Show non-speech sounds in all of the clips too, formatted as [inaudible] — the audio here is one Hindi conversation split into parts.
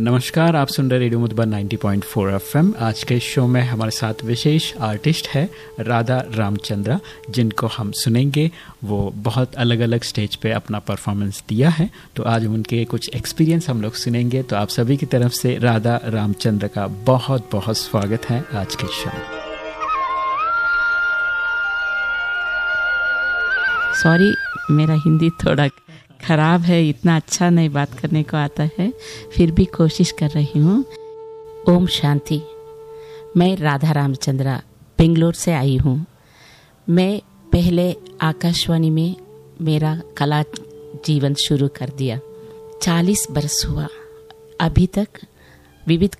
नमस्कार, आप सुन रहे रेडियो मधुबन 90.4 एफएम। आज के शो में हमारे साथ विशेष आर्टिस्ट है राधा रामचंद्रा, जिनको हम सुनेंगे। वो बहुत अलग अलग स्टेज पे अपना परफॉर्मेंस दिया है। तो आज उनके कुछ एक्सपीरियंस हम लोग सुनेंगे। तो आप सभी की तरफ़ से राधा रामचंद्र का बहुत बहुत स्वागत है आज के शो में। सॉरी मेरा हिंदी थोड़ा खराब है, इतना अच्छा नहीं बात करने को आता है, फिर भी कोशिश कर रही हूँ। ओम शांति। मैं राधा रामचंद्रा, बेंगलोर से आई हूँ। मैं पहले आकाशवाणी में मेरा कला जीवन शुरू कर दिया। चालीस बरस हुआ। अभी तक विविध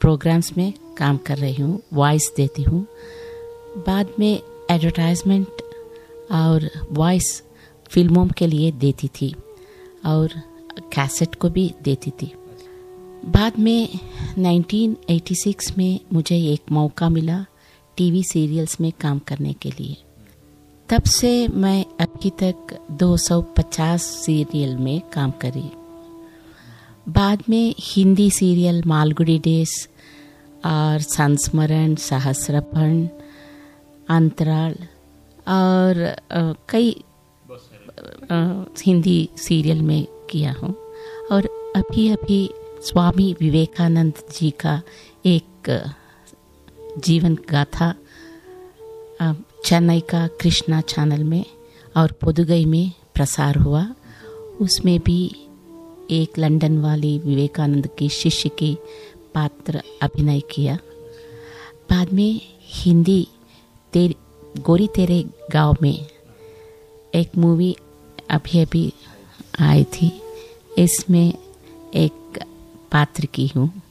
प्रोग्राम्स में काम कर रही हूँ वॉइस देती हूँ। बाद में एडवर्टाइजमेंट और वॉइस फ़िल्मों के लिए देती थी और कैसेट को भी देती थी। बाद में 1986 में मुझे एक मौका मिला टीवी सीरियल्स में काम करने के लिए। तब से मैं अभी तक 250 सीरियल में काम करी। बाद में हिंदी सीरियल मालगुड़ी डेज़ और संस्मरण सहस्रपण अंतराल और कई हिंदी सीरियल में किया हूँ। और अभी अभी स्वामी विवेकानंद जी का एक जीवन गाथा चेन्नई का कृष्णा चैनल में और पुदुगई में प्रसार हुआ। उसमें भी एक लंदन वाली विवेकानंद की शिष्य की पात्र अभिनय किया। बाद में हिंदी तेरे, गोरी तेरे गाँव में एक मूवी अभी अभी आई थी। इसमें एक पात्र की हूँ।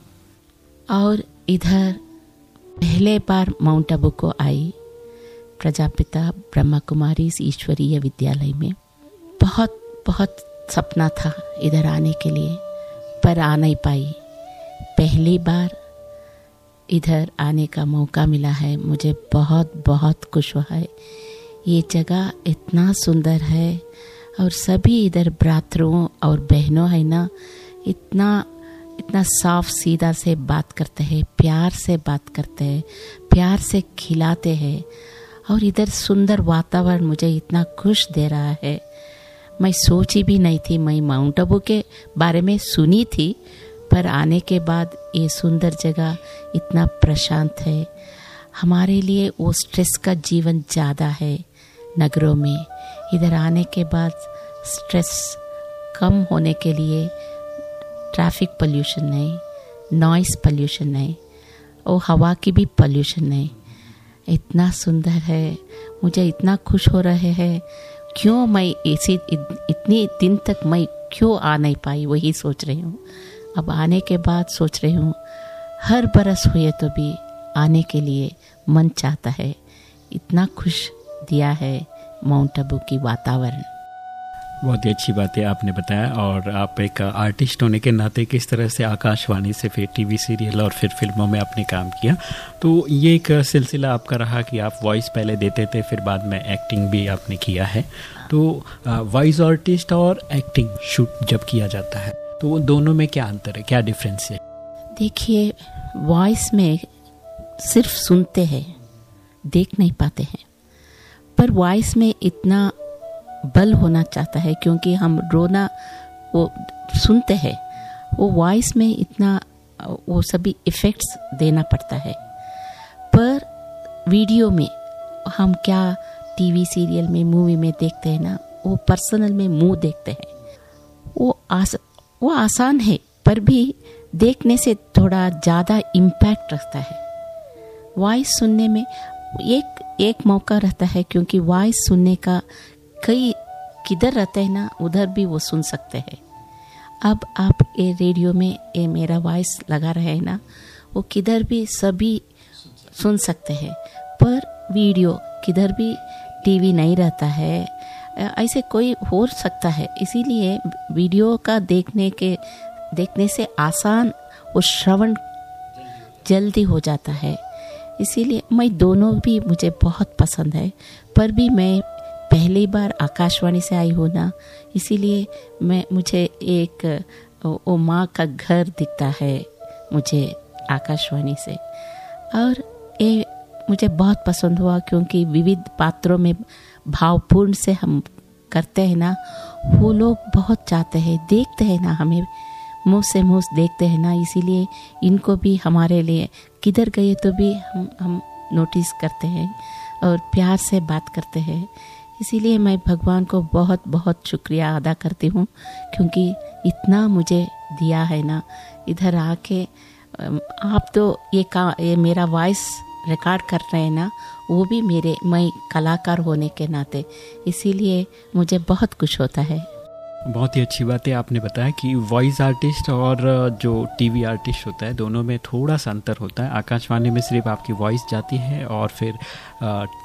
और इधर पहले बार माउंट आबू को आई। प्रजापिता ब्रह्मा कुमारी ईश्वरीय विद्यालय में। बहुत बहुत सपना था इधर आने के लिए, पर आ नहीं पाई। पहली बार इधर आने का मौका मिला है। मुझे बहुत बहुत खुश हुआ है। ये जगह इतना सुंदर है और सभी इधर भ्रातरों और बहनों है ना, इतना इतना साफ़ सीधा से बात करते हैं, प्यार से बात करते हैं, प्यार से खिलाते हैं और इधर सुंदर वातावरण मुझे इतना खुश दे रहा है। मैं सोची भी नहीं थी, मैं माउंट आबू के बारे में सुनी थी, पर आने के बाद ये सुंदर जगह इतना प्रशांत है। हमारे लिए वो स्ट्रेस का जीवन ज़्यादा है। नगरों में। इधर आने के बाद स्ट्रेस कम होने के लिए ट्रैफ़िक पोल्यूशन नहीं नॉइस पोल्यूशन नहीं, और हवा की भी पोल्यूशन नहीं। इतना सुंदर है, मुझे इतना खुश हो रहे हैं। क्यों मैं इसी इतनी दिन तक मैं क्यों आ नहीं पाई, वही सोच रही हूँ। अब आने के बाद सोच रही हूँ, हर बरस हुए तो भी आने के लिए मन चाहता है। इतना खुश दिया है माउंट आबू की वातावरण। बहुत ही अच्छी बात है आपने बताया और आप एक आर्टिस्ट होने के नाते किस तरह से आकाशवाणी से फिर टीवी सीरियल और फिर फ़िल्मों में आपने काम किया। तो ये एक सिलसिला आपका रहा कि आप वॉइस पहले देते थे फिर बाद में एक्टिंग भी आपने किया है। तो वॉइस आर्टिस्ट और एक्टिंग शूट जब किया जाता है तो दोनों में क्या अंतर है क्या डिफरेंस है? देखिए वॉइस में सिर्फ़ सुनते हैं देख नहीं पाते हैं। पर वॉइस में इतना बल होना चाहता है, क्योंकि हम रोना, वो सुनते हैं, वो वॉइस में इतना, वो सभी इफ़ेक्ट्स देना पड़ता है। पर वीडियो में हम क्या टीवी सीरियल में मूवी में देखते हैं ना, वो पर्सनल में मुँह देखते हैं। वो आस, वो आसान है, पर भी देखने से थोड़ा ज़्यादा इम्पैक्ट रखता है। वॉइस सुनने में एक एक मौका रहता है क्योंकि वॉइस सुनने का कई किधर रहते हैं ना, उधर भी वो सुन सकते हैं। अब आप ये रेडियो में ये मेरा वॉइस लगा रहे हैं ना, वो किधर भी सभी सुन सकते हैं। पर वीडियो किधर भी टीवी नहीं रहता है ऐसे कोई हो सकता है। इसीलिए वीडियो का देखने के, देखने से आसान और श्रवण जल्दी हो जाता है। इसीलिए मैं दोनों भी मुझे बहुत पसंद है। पर भी मैं पहली बार आकाशवाणी से आई हूँ ना, इसीलिए मैं, मुझे एक वो माँ का घर दिखता है मुझे आकाशवाणी से। और ये मुझे बहुत पसंद हुआ क्योंकि विविध पात्रों में भावपूर्ण से हम करते हैं ना, वो लोग बहुत चाहते हैं, देखते हैं ना, हमें मुँह से मुँह देखते हैं ना, इसीलिए इनको भी हमारे लिए किधर गए तो भी हम हम नोटिस करते हैं और प्यार से बात करते हैं। इसीलिए मैं भगवान को बहुत बहुत शुक्रिया अदा करती हूँ, क्योंकि इतना मुझे दिया है ना। इधर आके आप तो ये का, ये मेरा वॉइस रिकॉर्ड कर रहे हैं ना, वो भी मेरे, मैं कलाकार होने के नाते। इसीलिए मुझे बहुत कुछ होता है। बहुत ही अच्छी बात है, आपने बताया कि वॉइस आर्टिस्ट और जो टीवी आर्टिस्ट होता है, दोनों में थोड़ा सा अंतर होता है। आकाशवाणी में सिर्फ़ आपकी वॉइस जाती है और फिर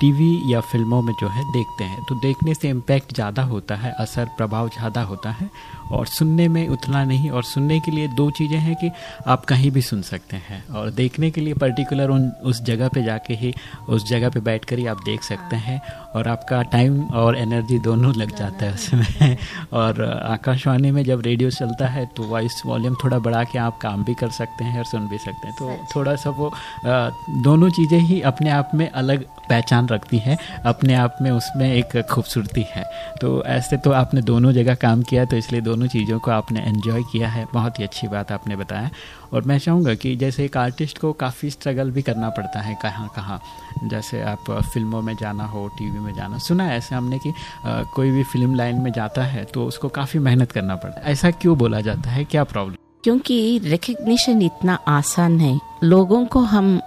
टीवी या फ़िल्मों में जो है देखते हैं। तो देखने से इम्पैक्ट ज़्यादा होता है, असर प्रभाव ज़्यादा होता है और सुनने में उतना नहीं और सुनने के लिए दो चीज़ें हैं कि आप कहीं भी सुन सकते हैं और देखने के लिए पर्टिकुलर उन, उस जगह पे जाके ही, उस जगह पे बैठ कर ही आप देख सकते हैं और आपका टाइम और एनर्जी दोनों लग जाता है उसमें और आकाशवाणी में जब रेडियो चलता है तो वॉइस वॉल्यूम थोड़ा बढ़ा के आप काम भी कर सकते हैं और सुन भी सकते हैं। तो थोड़ा सा वो दोनों चीज़ें ही अपने आप में अलग पहचान रखती हैं अपने आप में उसमें एक खूबसूरती है। तो ऐसे तो आपने दोनों जगह काम किया तो इसलिए दोनों चीज़ों को आपने एन्जॉय किया है। बहुत ही अच्छी बात आपने बताया। और मैं चाहूँगा कि जैसे एक आर्टिस्ट को काफ़ी स्ट्रगल भी करना पड़ता है कहाँ कहाँ। जैसे आप फ़िल्मों में जाना हो टीवी में जाना। सुना है ऐसे हमने कि आ, कोई भी फ़िल्म लाइन में जाता है तो उसको काफ़ी मेहनत करना पड़ता है। ऐसा क्यों बोला जाता है? क्या प्रॉब्लम क्योंकि रिकग्निशन इतना आसान है। लोगों को हम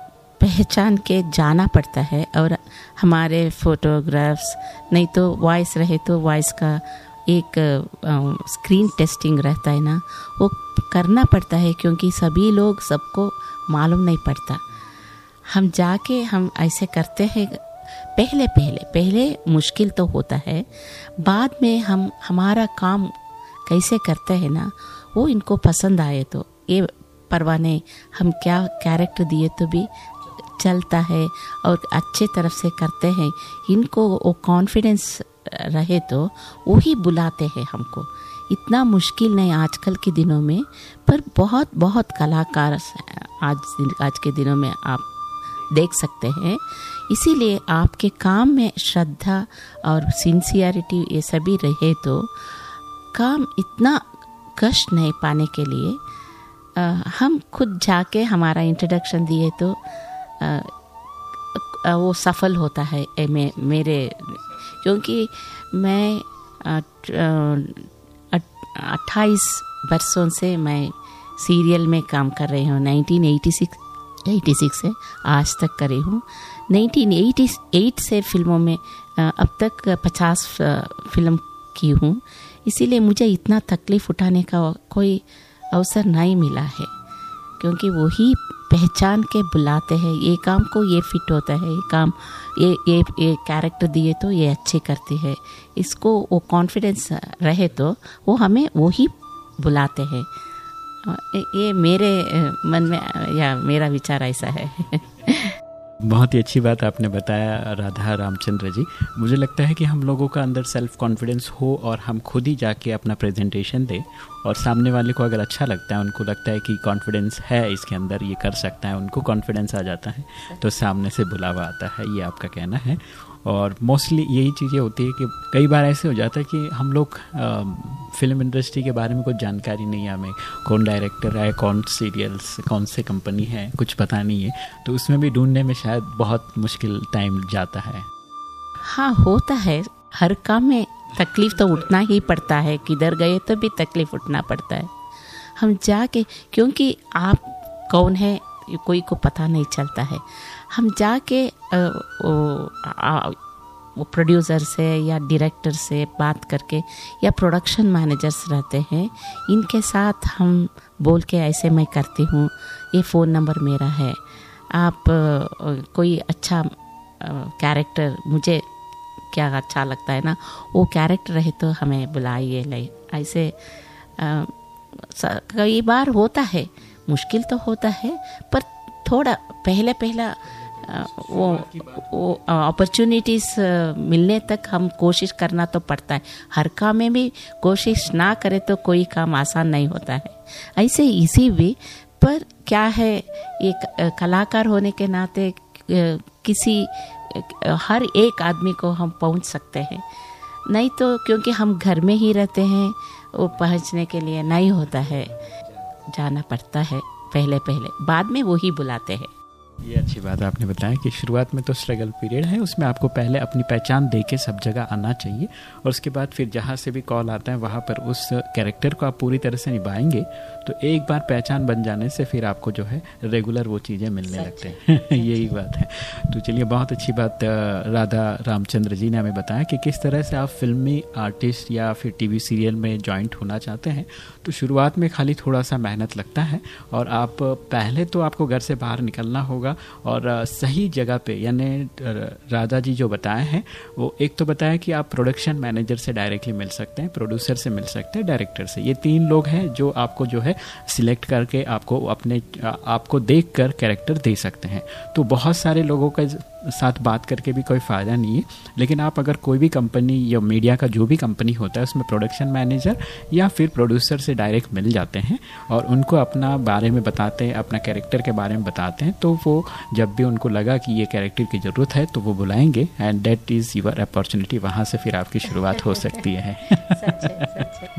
पहचान के जाना पड़ता है और हमारे फोटोग्राफ्स नहीं तो वॉइस रहे तो वॉइस का एक स्क्रीन टेस्टिंग रहता है ना, वो करना पड़ता है क्योंकि सभी लोग सबको मालूम नहीं पड़ता। हम जाके हम ऐसे करते हैं, पहले पहले पहले मुश्किल तो होता है, बाद में हम, हमारा काम कैसे करते हैं ना, वो इनको पसंद आए तो ये परवाह नहीं, हम क्या कैरेक्टर दिए तो भी चलता है और अच्छे तरफ़ से करते हैं, इनको वो कॉन्फिडेंस रहे तो वही बुलाते हैं हमको। इतना मुश्किल नहीं आजकल के दिनों में पर बहुत बहुत कलाकार आज आज के दिनों में आप देख सकते हैं। इसीलिए आपके काम में श्रद्धा और सिंसियरिटी ये सभी रहे तो काम इतना कष्ट नहीं पाने के लिए आ, हम खुद जाके हमारा इंट्रोडक्शन दिए तो आ, वो सफल होता है मे, मेरे क्योंकि मैं अट्ठाईस वर्षों से मैं सीरियल में काम कर रही हूँ। 1986 86 से आज तक करी हूँ। 1988 से फ़िल्मों में अब तक 50 फ़िल्म की हूँ। इसीलिए मुझे इतना तकलीफ़ उठाने का कोई अवसर नहीं मिला है। क्योंकि वही पहचान के बुलाते हैं। ये काम को ये फिट होता है, ये काम ये ये ये कैरेक्टर दिए तो ये अच्छे करती है। इसको वो कॉन्फिडेंस रहे तो वो हमें वो ही बुलाते हैं। ये मेरे मन में, या मेरा विचार ऐसा है। [laughs] बहुत ही अच्छी बात आपने बताया, राधा रामचंद्र जी। मुझे लगता है कि हम लोगों का अंदर सेल्फ कॉन्फिडेंस हो और हम खुद ही जाके अपना प्रेजेंटेशन दें और सामने वाले को अगर अच्छा लगता है, उनको लगता है कि कॉन्फिडेंस है इसके अंदर, ये कर सकता है, उनको कॉन्फिडेंस आ जाता है तो सामने से बुलावा आता है, ये आपका कहना है। और मोस्टली यही चीज़ें होती है कि कई बार ऐसे हो जाता है कि हम लोग फ़िल्म इंडस्ट्री के बारे में कुछ जानकारी नहीं है हमें। कौन डायरेक्टर है, कौन सीरियल्स कौन से कंपनी है, कुछ पता नहीं है। तो उसमें भी ढूँढने में शायद बहुत मुश्किल टाइम जाता है। हाँ होता है। हर काम में तकलीफ़ तो उठना ही पड़ता है। किधर गए तो भी तकलीफ़ उठना पड़ता है। हम जाके, क्योंकि आप कौन है कोई को पता नहीं चलता है। हम जाके वो प्रोड्यूसर से या डायरेक्टर से बात करके या प्रोडक्शन मैनेजर्स रहते हैं, इनके साथ हम बोल के ऐसे मैं करती हूँ, ये फ़ोन नंबर मेरा है। आप कोई अच्छा कैरेक्टर मुझे क्या अच्छा लगता है ना, वो कैरेक्टर रहे तो हमें बुलाइए, ले, ऐसे कई बार होता है मुश्किल तो होता है, पर थोड़ा पहले पहला वो वो अपॉर्चुनिटीज़ मिलने तक हम कोशिश करना तो पड़ता है। हर काम में भी कोशिश ना करें तो कोई काम आसान नहीं होता है। ऐसे इसी भी पर क्या है, एक कलाकार होने के नाते किसी हर एक आदमी को हम पहुँच सकते हैं। नहीं तो क्योंकि हम घर में ही रहते हैं, वो पहुँचने के लिए नहीं होता है। जाना पड़ता है पहले पहले। बाद में वो ही बुलाते हैं। ये अच्छी बात आपने बताया कि शुरुआत में तो स्ट्रगल पीरियड है, उसमें आपको पहले अपनी पहचान दे के सब जगह आना चाहिए, और उसके बाद फिर जहाँ से भी कॉल आता है, वहाँ पर उस कैरेक्टर को आप पूरी तरह से निभाएँगे तो एक बार पहचान बन जाने से फिर आपको जो है रेगुलर वो चीज़ें मिलने लगते हैं। [laughs] यही बात है। तो चलिए बहुत अच्छी बात राधा रामचंद्र जी ने हमें बताया कि किस तरह से आप फिल्मी आर्टिस्ट या फिर टीवी सीरियल में ज्वाइंट होना चाहते हैं। तो शुरुआत में खाली थोड़ा सा मेहनत लगता है और आप पहले तो आपको घर से बाहर निकलना होगा और सही जगह पे यानी राधा जी जो बताए हैं वो एक तो बताया कि आप प्रोडक्शन मैनेजर से डायरेक्टली मिल सकते हैं प्रोड्यूसर से मिल सकते हैं डायरेक्टर से। ये तीन लोग हैं जो आपको जो है सिलेक्ट करके आपको अपने आपको देख कर कैरेक्टर दे सकते हैं। तो बहुत सारे लोगों का साथ बात करके भी कोई फ़ायदा नहीं है लेकिन आप अगर कोई भी कंपनी या मीडिया का जो भी कंपनी होता है उसमें प्रोडक्शन मैनेजर या फिर प्रोड्यूसर से डायरेक्ट मिल जाते हैं और उनको अपना बारे में बताते हैं अपना कैरेक्टर के बारे में बताते हैं तो वो जब भी उनको लगा कि ये कैरेक्टर की ज़रूरत है तो वो बुलाएँगे and that is your opportunity वहाँ से फिर आपकी शुरुआत हो सकती है। [laughs]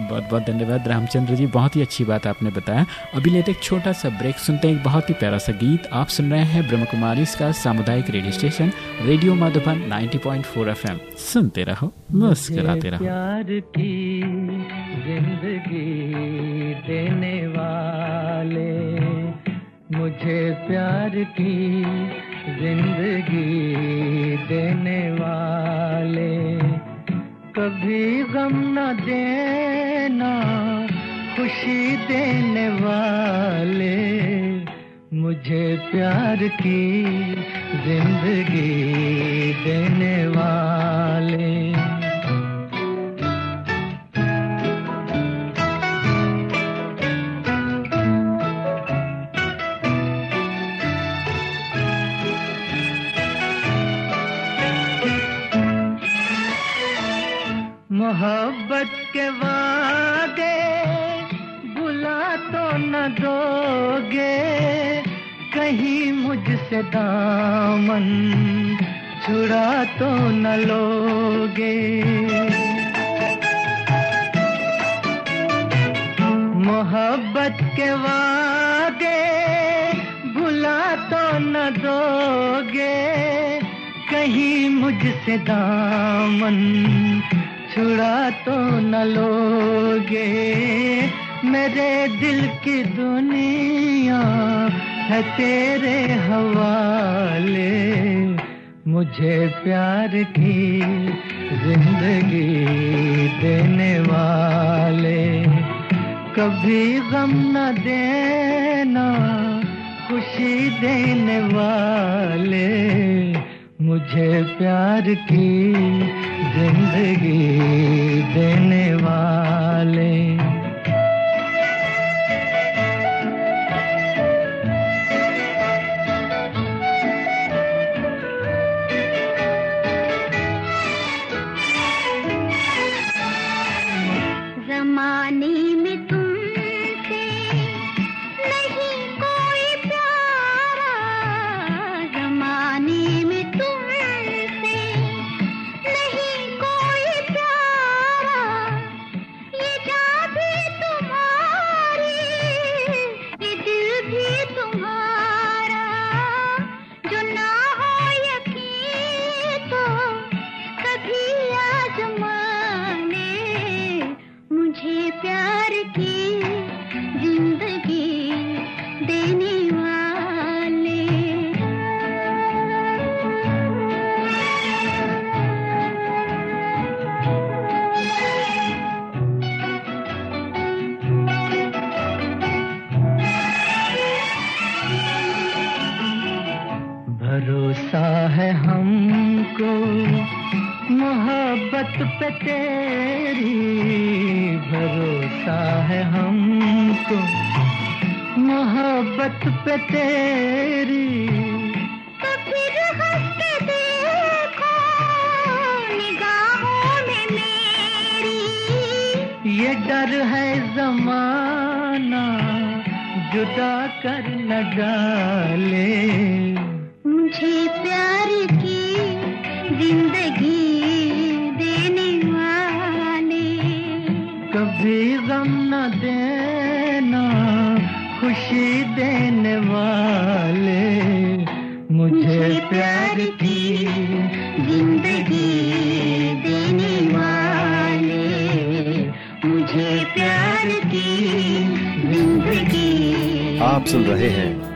बहुत बहुत धन्यवाद रामचंद्र जी बहुत ही अच्छी बात आपने बताया। अभी लेते एक छोटा सा ब्रेक सुनते हैं एक बहुत ही प्यारा सा गीत। आप सुन रहे हैं ब्रह्म कुमारी, इसका सामुदायिक radio station, radio Madhuban 90.4 FM. सुनते रहो, मुस्कुराते रहो। प्यार की ज़िंदगी देने वाले, मुझे प्यार की ज़िंदगी देने वाले। कभी गम न देना खुशी देने वाले मुझे प्यार की ज़िंदगी देने वाले। मोहब्बत के वादे कहीं मुझसे दामन, छुड़ा तो न लोगे। मोहब्बत के वादे भुला तो न दोगे। कहीं मुझसे दामन, छुड़ा तो न लोगे। मेरे दिल की दुनिया है तेरे हवाले, मुझे प्यार की ज़िंदगी देने वाले। कभी गम न देना, खुशी देने वाले, मुझे प्यार की ज़िंदगी देने वाले। माने भरोसा है हमको। मोहब्बत पे तेरी भरोसा है हमको। मोहब्बत पे तेरी। ये डर है जमाना जुदा कर न डाले। मुझे प्यार की ज़िंदगी देने वाले। कभी गम न देना खुशी देने वाले। मुझे प्यार की ज़िंदगी देने वाले। मुझे प्यार की ज़िंदगी आप सुन रहे हैं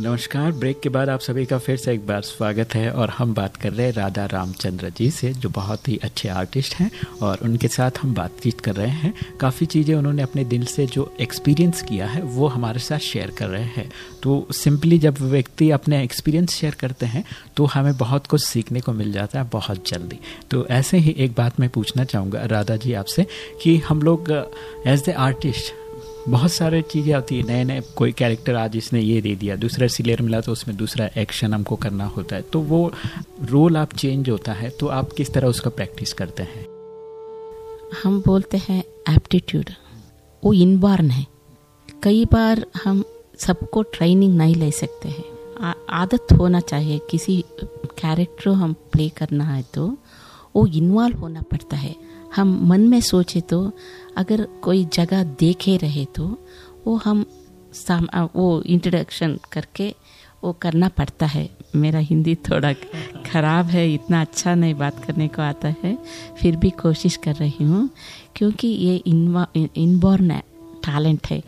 नमस्कार। ब्रेक के बाद आप सभी का फिर से एक बार स्वागत है और हम बात कर रहे हैं राधा रामचंद्र जी से, जो बहुत ही अच्छे आर्टिस्ट हैं और उनके साथ हम बातचीत कर रहे हैं। काफ़ी चीज़ें उन्होंने अपने दिल से जो एक्सपीरियंस किया है, वो हमारे साथ शेयर कर रहे हैं। तो सिंपली जब व्यक्ति अपने एक्सपीरियंस शेयर करते हैं तो हमें बहुत कुछ सीखने को मिल जाता है बहुत जल्दी। तो ऐसे ही एक बात मैं पूछना चाहूँगा राधा जी आपसे, कि हम लोग एज द आर्टिस्ट बहुत सारे चीज़ें होती है नए नए कोई कैरेक्टर आज इसने ये दे दिया, दूसरा सिलेर मिला तो उसमें दूसरा एक्शन हमको करना होता है। तो वो रोल आप चेंज होता है तो आप किस तरह उसका प्रैक्टिस करते हैं? हम बोलते हैं एप्टीट्यूड वो इनबॉर्न है। कई बार हम सबको ट्रेनिंग नहीं ले सकते हैं। आदत होना चाहिए, किसी कैरेक्टर हम प्ले करना है तो वो इन्वॉल्व होना पड़ता है। हम मन में सोचे तो अगर कोई जगह देखे रहे तो वो हम साम वो इंट्रोडक्शन करके वो करना पड़ता है। मेरा हिंदी थोड़ा खराब है इतना अच्छा नहीं बात करने को आता है। फिर भी कोशिश कर रही हूँ क्योंकि ये इनबॉर्न टैलेंट है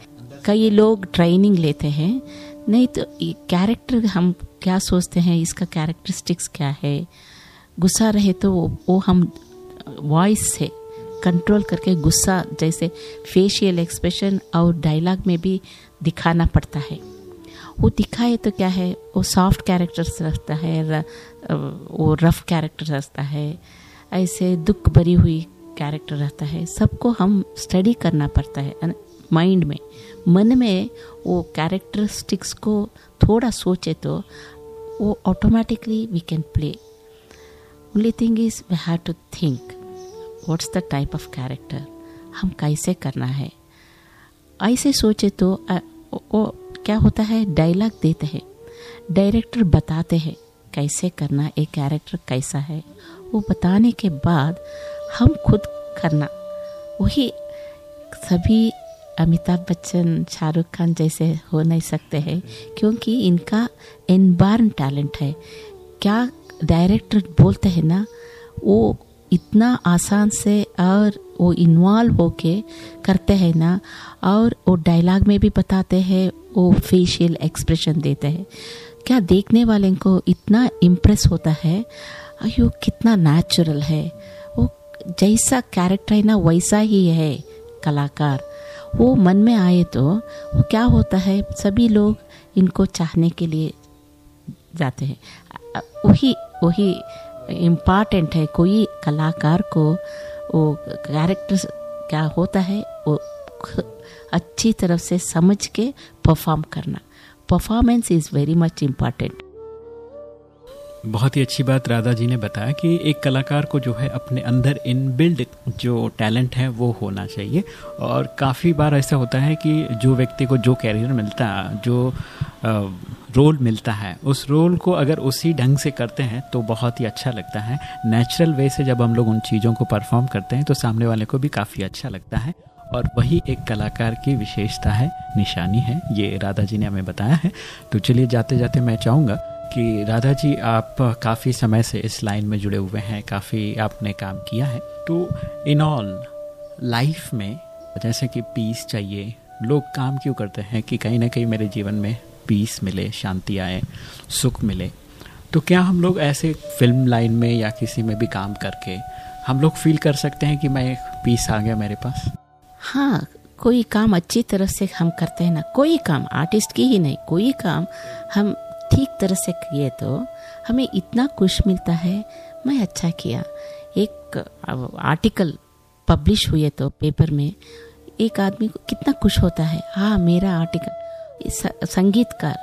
कई लोग ट्रेनिंग लेते हैं नहीं तो कैरेक्टर हम क्या सोचते हैं इसका कैरेक्टरिस्टिक्स क्या है? गुस्सा रहे तो वो, वो हम वॉइस से कंट्रोल करके गुस्सा जैसे फेशियल एक्सप्रेशन और डायलॉग में भी दिखाना पड़ता है। वो दिखाए तो क्या है? वो सॉफ्ट कैरेक्टर्स रखता है र, वो रफ कैरेक्टर रखता है ऐसे दुख भरी हुई कैरेक्टर रहता है। सबको हम स्टडी करना पड़ता है माइंड में। मन में वो कैरेक्टरिस्टिक्स को थोड़ा सोचे तो वो automatically we can play only thing is we have to think what's the type of character हम कैसे करना है? ऐसे सोचे तो वो क्या होता है? डायलॉग देते हैं। डायरेक्टर बताते हैं, कैसे करना, एक कैरेक्टर कैसा है? वो बताने के बाद, हम खुद करना। वही सभी अमिताभ बच्चन, शाहरुख खान जैसे हो नहीं सकते हैं, क्योंकि इनका इनबार्न टैलेंट है। क्या डायरेक्टर बोलते हैं ना, वो इतना आसान से और वो इन्वॉल्व होके करते हैं ना, और वो डायलॉग में भी बताते हैं, वो फेशियल एक्सप्रेशन देते हैं। क्या देखने वाले को इतना इम्प्रेस होता है? अयो, कितना नेचुरल है। वो जैसा कैरेक्टर है ना, वैसा ही है कलाकार। वो मन में आए तो वो क्या होता है, सभी लोग इनको चाहने के लिए जाते हैं। वही वही इंपॉर्टेंट है, कोई कलाकार को, वो कैरेक्टर क्या होता है, वो अच्छी तरह से समझ के परफॉर्म करना। Performance is very much important बहुत ही अच्छी बात राधा जी ने बताया कि एक कलाकार को जो है अपने अंदर इनबिल्ड जो टैलेंट है, वो होना चाहिए। और काफ़ी बार ऐसा होता है कि जो व्यक्ति को जो कैरियर मिलता, जो रोल मिलता है। उस रोल को अगर उसी ढंग से करते हैं तो बहुत ही अच्छा लगता है। नेचुरल वे से जब हम लोग उन चीज़ों को परफॉर्म करते हैं तो सामने वाले को भी काफ़ी अच्छा लगता है। और वही एक कलाकार की विशेषता है, निशानी है। ये राधा जी ने हमें बताया है। तो चलिए जाते जाते मैं चाहूँगा कि राधा जी, आप काफ़ी समय से इस लाइन में जुड़े हुए हैं, काफ़ी आपने काम किया है। तो इन ऑल लाइफ में जैसे कि पीस चाहिए, लोग काम क्यों करते हैं कि कहीं ना कहीं मेरे जीवन में पीस मिले, शांति आए, सुख मिले। तो क्या हम लोग ऐसे फ़िल्म लाइन में या किसी में भी काम करके हम लोग फील कर सकते हैं कि मैं पीस आ गया मेरे पास? हाँ कोई काम अच्छी तरह से हम करते हैं ना, कोई काम आर्टिस्ट की ही नहीं, कोई काम हम ठीक तरह से किए तो हमें इतना खुश मिलता है। मैं अच्छा किया। एक आर्टिकल पब्लिश हुए तो पेपर में, एक आदमी को कितना खुश होता है। हाँ मेरा आर्टिकल संगीतकार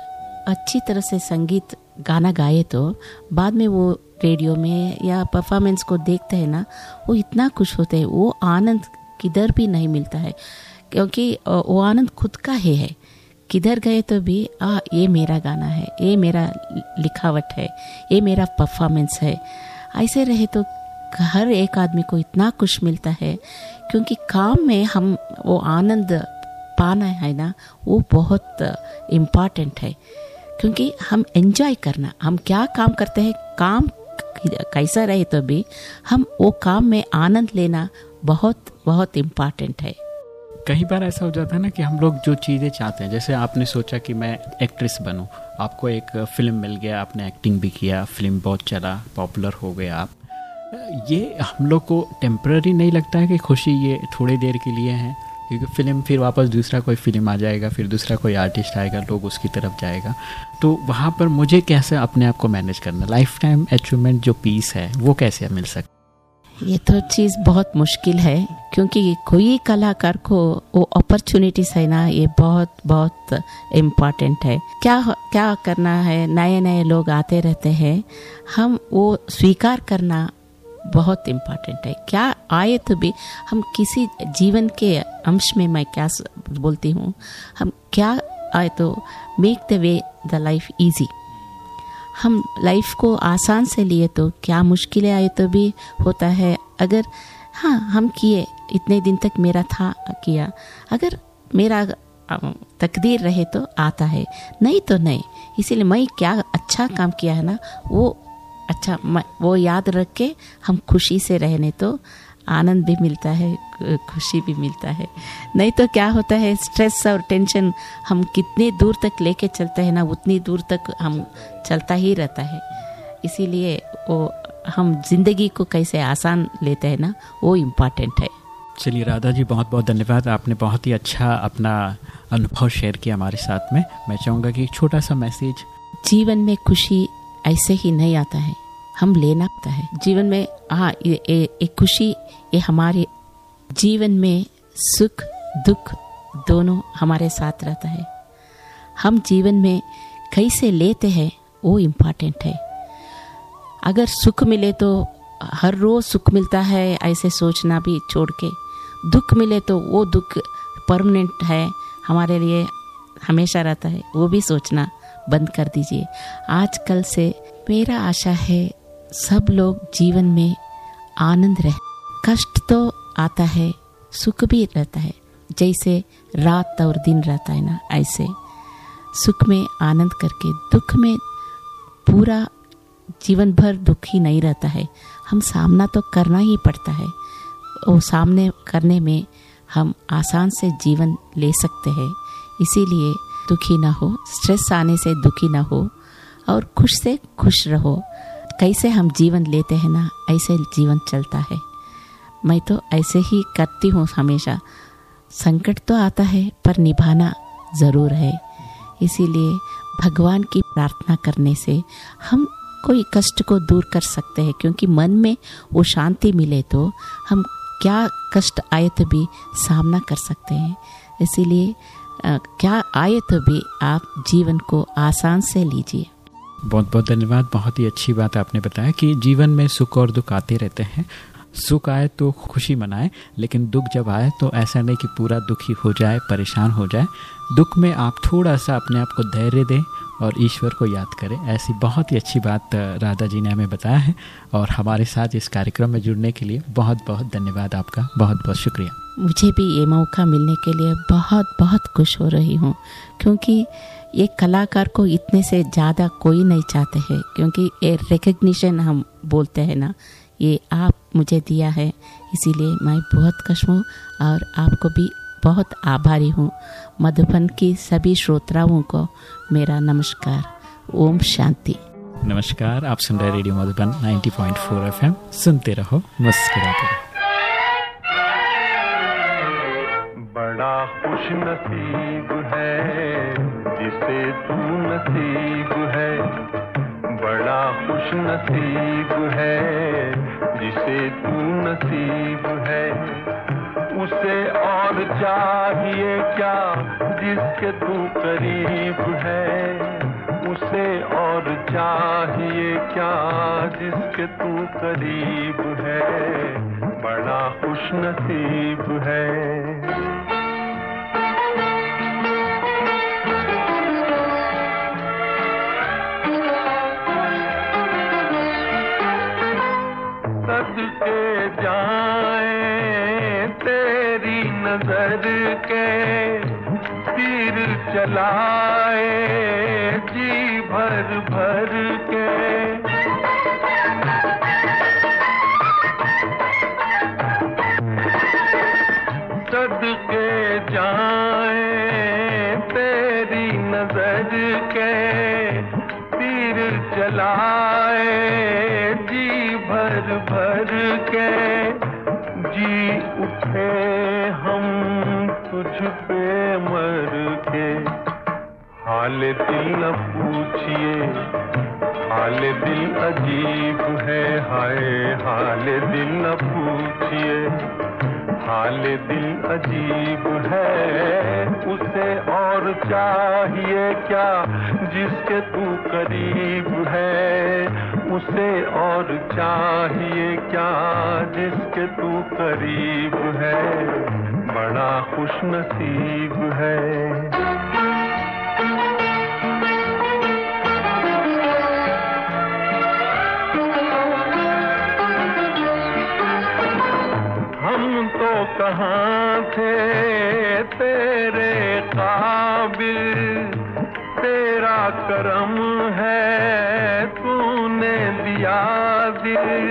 अच्छी तरह से संगीत गाना गाए तो बाद में वो रेडियो में या परफॉर्मेंस को देखते हैं ना, वो इतना खुश होते हैं, वो आनंद किधर भी नहीं मिलता है। क्योंकि वो आनंद खुद का ही है। किधर गए तो भी, आ, ये मेरा गाना है, ये मेरा लिखावट है, ये मेरा परफॉर्मेंस है। ऐसे रहे तो हर एक आदमी को इतना खुश मिलता है, क्योंकि काम में हम, वो आनंद पाना है ना, वो बहुत इंपॉर्टेंट है। क्योंकि हम एंजॉय करना, हम क्या काम करते हैं, काम कैसा रहे तो भी हम वो काम में आनंद लेना बहुत बहुत इंपॉर्टेंट है। कई बार ऐसा हो जाता है ना कि हम लोग जो चीज़ें चाहते हैं, जैसे आपने सोचा कि मैं एक्ट्रेस बनूं, आपको एक फ़िल्म मिल गया, आपने एक्टिंग भी किया फ़िल्म बहुत चला पॉपुलर हो गया आप। ये हम लोग को टेम्प्ररी नहीं लगता है कि खुशी ये थोड़ी देर के लिए है। क्योंकि फ़िल्म फिर वापस दूसरा कोई फ़िल्म आ जाएगा, फिर दूसरा कोई आर्टिस्ट आएगा, लोग उसकी तरफ़ जाएगा। तो वहाँ पर मुझे कैसे अपने आप को मैनेज करना? लाइफ टाइम अचीवमेंट जो पीस है, वो कैसे मिल सकता ये तो चीज़ बहुत मुश्किल है, क्योंकि कोई कलाकार को वो अपॉर्चुनिटीज़ है ना, ये बहुत बहुत इम्पोर्टेंट है। क्या क्या करना है? नए नए लोग आते रहते हैं। हम वो स्वीकार करना बहुत इंपॉर्टेंट है। क्या आए तो भी हम किसी जीवन के अंश में मैं क्या बोलती हूँ, हम क्या आए तो make the way the life easy हम लाइफ को आसान से लिए तो क्या मुश्किलें आए तो भी होता है। अगर हाँ हम किए, इतने दिन तक मेरा था, किया। अगर मेरा तकदीर रहे तो आता है। नहीं तो नहीं। इसीलिए मैं क्या अच्छा काम किया है ना, वो अच्छा वो याद रख के हम खुशी से रहने तो आनंद भी मिलता है खुशी भी मिलता है। नहीं तो क्या होता है स्ट्रेस और टेंशन हम कितनी दूर तक लेके चलते हैं ना उतनी दूर तक हम चलता ही रहता है। इसीलिए वो हम ज़िंदगी को कैसे आसान लेते हैं ना वो इंपॉर्टेंट है। चलिए राधा जी बहुत बहुत धन्यवाद। आपने बहुत ही अच्छा अपना अनुभव शेयर किया हमारे साथ में। मैं चाहूँगा कि छोटा सा मैसेज जीवन में खुशी ऐसे ही नहीं आता है। हम लेना पड़ता है। जीवन में हाँ एक खुशी, ये हमारे जीवन में सुख, दुख दोनों हमारे साथ रहता है। हम जीवन में कैसे लेते हैं, वो इंपॉर्टेंट है। अगर सुख मिले तो हर रोज सुख मिलता है, ऐसे सोचना भी छोड़ के। दुख मिले तो वो दुख परमानेंट है, हमारे लिए हमेशा रहता है। वो भी सोचना बंद कर दीजिए। आजकल से मेरा आशा है सब लोग जीवन में आनंद रहे, कष्ट तो आता है, सुख भी रहता है। जैसे रात और दिन रहता है ना, ऐसे। सुख में आनंद करके, दुख में पूरा जीवन भर दुखी नहीं रहता है। हम सामना तो करना ही पड़ता है। वो सामने करने में हम आसान से जीवन ले सकते हैं। इसीलिए दुखी ना हो स्ट्रेस आने से दुखी ना हो और खुश से खुश रहो। कैसे हम जीवन लेते हैं ना, ऐसे जीवन चलता है। मैं तो ऐसे ही करती हूँ हमेशा। संकट तो आता है, पर निभाना ज़रूर है। इसीलिए भगवान की प्रार्थना करने से हम कोई कष्ट को दूर कर सकते हैं, क्योंकि मन में वो शांति मिले तो हम क्या कष्ट आए तो भी सामना कर सकते हैं। इसीलिए क्या आए तो भी आप जीवन को आसान से लीजिए। बहुत बहुत धन्यवाद। बहुत ही अच्छी बात आपने बताया कि जीवन में सुख और दुख आते रहते हैं। सुख आए तो खुशी मनाए, लेकिन दुख जब आए तो ऐसा नहीं कि पूरा दुखी हो जाए, परेशान हो जाए। दुख में आप थोड़ा सा अपने आप को धैर्य दें और ईश्वर को याद करें। ऐसी बहुत ही अच्छी बात राधा जी ने हमें बताया है और हमारे साथ इस कार्यक्रम में जुड़ने के लिए बहुत बहुत धन्यवाद आपका। बहुत बहुत शुक्रिया। मुझे भी ये मौका मिलने के लिए बहुत बहुत खुश हो रही हूँ, क्योंकि एक कलाकार को इतने से ज़्यादा कोई नहीं चाहते हैं क्योंकि ये रिकग्निशन हम बोलते हैं ना ये आप मुझे दिया है इसीलिए मैं बहुत खुश हूँ और आपको भी बहुत आभारी हूँ। मधुबन की सभी श्रोताओं को मेरा नमस्कार। ओम शांति। नमस्कार आप सुन रहे रेडियो मधुबन 90.4 एफएम। सुनते रहो मुस्कुराते रहो। बड़ा खुश नसीब है। जिसे तू नसीब है, बड़ा खुश नसीब है। जिसे तू नसीब है, उसे और चाहिए क्या? जिसके तू करीब है, उसे और चाहिए क्या? जिसके तू करीब है, बड़ा खुश नसीब है। चलाए। दिल न पूछिए। हाल दिल अजीब है, हाय, हाल दिल न पूछिए। हाल दिल अजीब है, उसे और चाहिए क्या? जिसके तू करीब है, उसे और चाहिए क्या? जिसके तू करीब है, बड़ा खुश नसीब है। तो कहाँ थे? तेरे काबिल, तेरा करम है, तूने दिया दिल।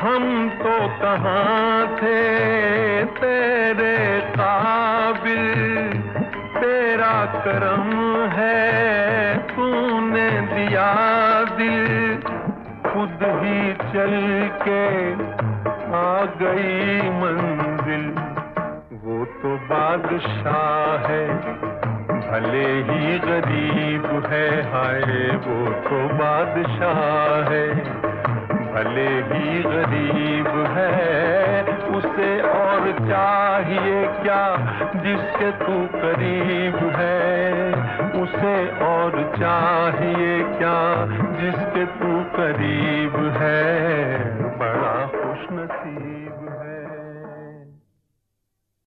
हम तो कहाँ थे? तेरे काबिल, तेरा करम चल के आ गई मंजिल। वो तो बादशाह है, भले ही गरीब है, हाय, वो तो बादशाह है। भले ही गरीब है, उसे और चाहिए क्या जिसके तू करीब है? उसे और चाहिए क्या जिसके करीब है।